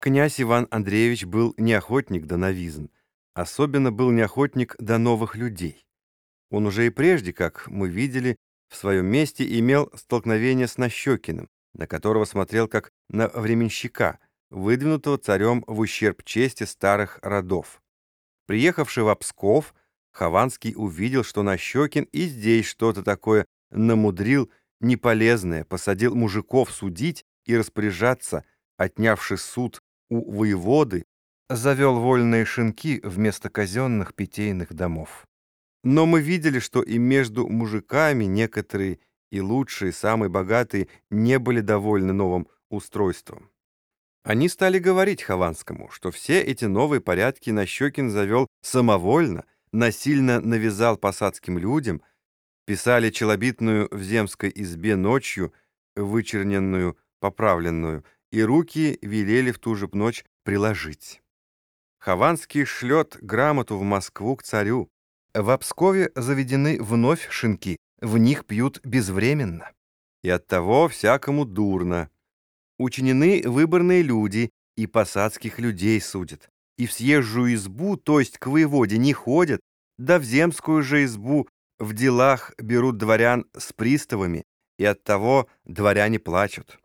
Князь Иван Андреевич был не охотник до новизн, особенно был не охотник до новых людей. Он уже и прежде, как мы видели, в своем месте имел столкновение с Нащекиным, на которого смотрел как на временщика, выдвинутого царем в ущерб чести старых родов. Приехавший в Псков, Хованский увидел, что Нащекин и здесь что-то такое намудрил неполезное, посадил мужиков судить и распоряжаться, отнявший суд у воеводы, завел вольные шинки вместо казенных питейных домов. Но мы видели, что и между мужиками некоторые и лучшие, самые богатые, не были довольны новым устройством. Они стали говорить Хованскому, что все эти новые порядки Нащекин завел самовольно, насильно навязал посадским людям, писали челобитную в земской избе ночью, вычерненную, поправленную, и руки велели в ту же ночь приложить. Хованский шлет грамоту в Москву к царю. В Пскове заведены вновь шинки, в них пьют безвременно. И оттого всякому дурно. Учинены выборные люди, и посадских людей судят. И в съезжую избу, то есть к воеводе, не ходят, да в земскую же избу в делах берут дворян с приставами, и оттого дворяне плачут.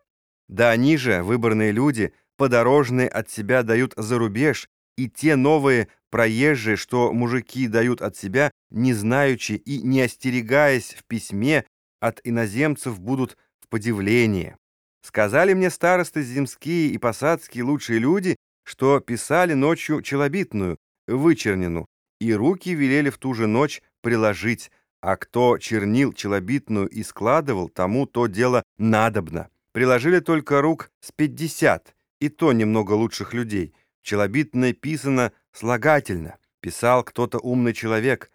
Да они же, выборные люди, подорожные от себя дают за рубеж, и те новые проезжие, что мужики дают от себя, не знаючи и не остерегаясь в письме, от иноземцев будут в подивлении. Сказали мне старосты земские и посадские лучшие люди, что писали ночью челобитную, вычернену, и руки велели в ту же ночь приложить, а кто чернил челобитную и складывал, тому то дело надобно. Приложили только рук с пятьдесят, и то немного лучших людей — Челобитное писано слагательно, писал кто-то умный человек,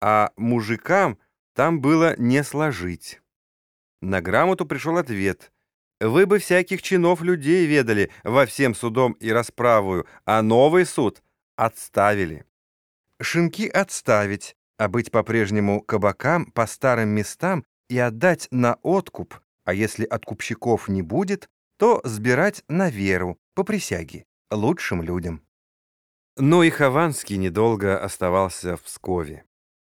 а мужикам там было не сложить. На грамоту пришел ответ. «Вы бы всяких чинов людей ведали во всем судом и расправую, а новый суд отставили». Шинки отставить, а быть по-прежнему кабакам по старым местам и отдать на откуп, а если откупщиков не будет, то сбирать на веру, по присяге лучшим людям. Но и Хованский недолго оставался в Пскове.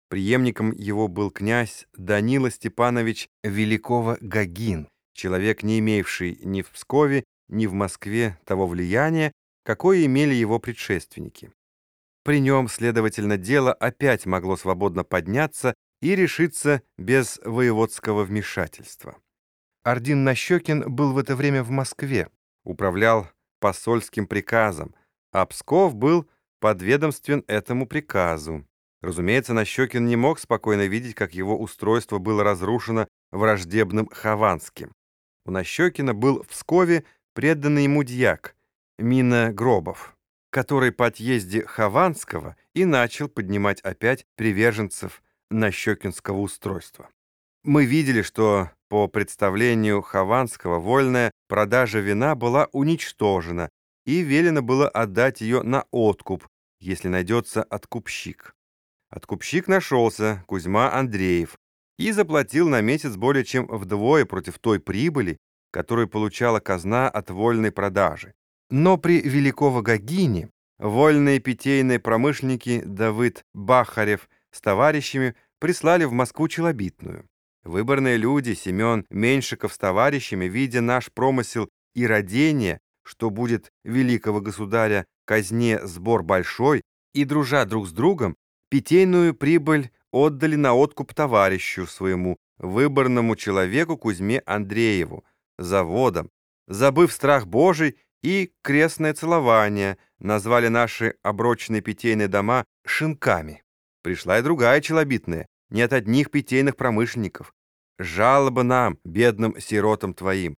Приемником его был князь Данила Степанович Великого-Гагин, человек, не имевший ни в Пскове, ни в Москве того влияния, какое имели его предшественники. При нем, следовательно, дело опять могло свободно подняться и решиться без воеводского вмешательства. Ордин Нащекин был в это время в Москве, управлял посольским приказом, а Псков был подведомствен этому приказу. Разумеется, Нащекин не мог спокойно видеть, как его устройство было разрушено враждебным Хованским. У Нащекина был в Пскове преданный ему дьяк, Мина Гробов, который по отъезде Хованского и начал поднимать опять приверженцев Нащекинского устройства. Мы видели, что по представлению Хованского вольная продажа вина была уничтожена, и велено было отдать ее на откуп, если найдется откупщик. Откупщик нашелся, Кузьма Андреев, и заплатил на месяц более чем вдвое против той прибыли, которую получала казна от вольной продажи. Но при Великого Гагине вольные питейные промышленники Давыд Бахарев с товарищами прислали в Москву челобитную. Выборные люди, Семен Меньшиков с товарищами, видя наш промысел и родение, что будет великого государя казне сбор большой, и, дружа друг с другом, питейную прибыль отдали на откуп товарищу своему, выборному человеку Кузьме Андрееву, заводом, забыв страх Божий и крестное целование, назвали наши оброчные питейные дома шинками. Пришла и другая челобитная, не от одних питейных промышленников. Жалоба нам, бедным сиротам твоим,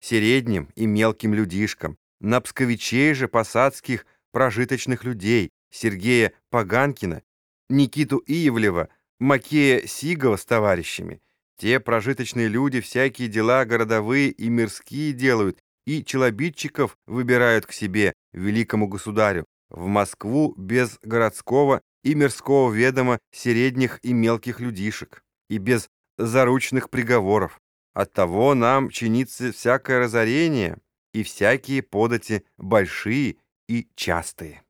средним и мелким людишкам, на псковичей же посадских прожиточных людей, Сергея Паганкина, Никиту Иевлева, Макея Сигова с товарищами. Те прожиточные люди всякие дела городовые и мирские делают, и челобитчиков выбирают к себе, великому государю, в Москву без городского и мирского ведома средних и мелких людишек, и без заручных приговоров. Оттого нам чинится всякое разорение, и всякие подати большие и частые.